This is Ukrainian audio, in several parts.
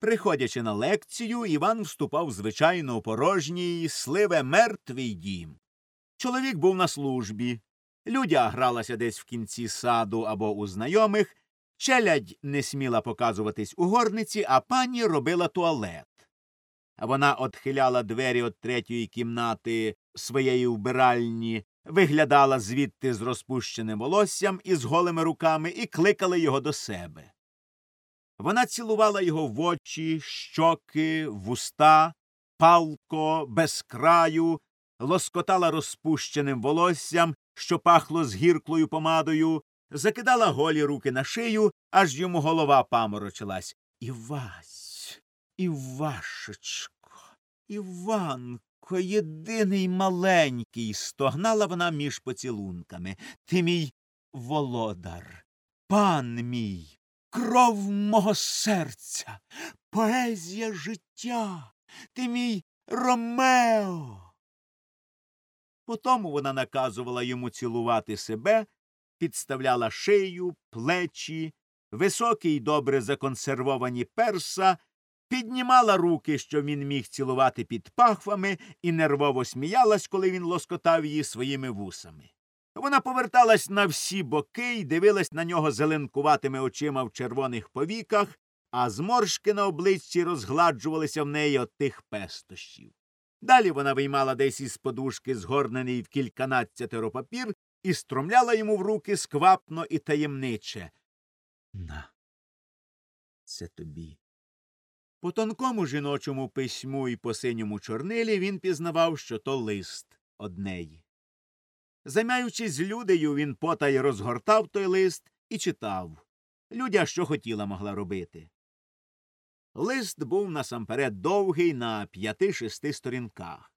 Приходячи на лекцію, Іван вступав звичайно у порожній, сливе мертвий дім. Чоловік був на службі. Людя гралася десь в кінці саду або у знайомих, челядь не сміла показуватись у горниці, а пані робила туалет. Вона отхиляла двері від третьої кімнати своєї вбиральні, виглядала звідти з розпущеним волоссям і з голими руками і кликала його до себе. Вона цілувала його в очі, щоки, вуста, палко, без краю, лоскотала розпущеним волоссям, що пахло з гірклою помадою, закидала голі руки на шию, аж йому голова паморочилась. Івась, Івашечко, Іванко, єдиний маленький, стогнала вона між поцілунками. Ти мій володар, пан мій, кров мого серця, поезія життя, ти мій Ромео. Потому вона наказувала йому цілувати себе, підставляла шию, плечі, високі й добре законсервовані перса, піднімала руки, що він міг цілувати під пахвами, і нервово сміялась, коли він лоскотав її своїми вусами. Вона поверталась на всі боки й дивилась на нього зеленкуватими очима в червоних повіках, а зморшки на обличчі розгладжувалися в неї от тих пестощів. Далі вона виймала десь із подушки згорнений в кільканадцятеро папір і стромляла йому в руки сквапно і таємниче. На, це тобі. По тонкому жіночому письму і по синьому чорнилі він пізнавав, що то лист од неї. Займаючись людею, він потай розгортав той лист і читав. Людя що хотіла могла робити. Лист був насамперед довгий на п'яти-шести сторінках.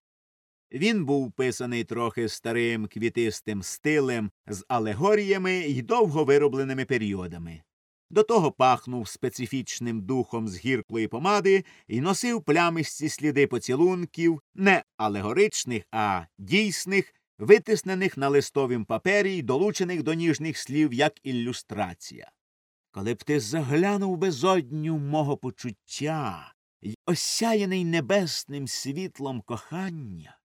Він був писаний трохи старим квітистим стилем з алегоріями й довго виробленими періодами. До того пахнув специфічним духом з гірклої помади і носив плямисті сліди поцілунків, не алегоричних, а дійсних, витиснених на листовім папері й долучених до ніжних слів як ілюстрація. Коли б ти заглянув безодню мого почуття й осяяний небесним світлом кохання,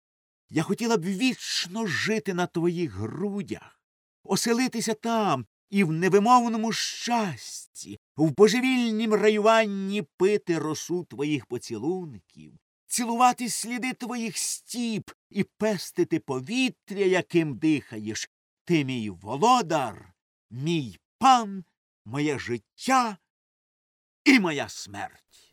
я хотіла б вічно жити на твоїх грудях, оселитися там і в невимовному щасті, в божевільнім раюванні пити росу твоїх поцілунків, цілувати сліди твоїх стіп і пестити повітря, яким дихаєш. Ти мій володар, мій пан, моє життя і моя смерть.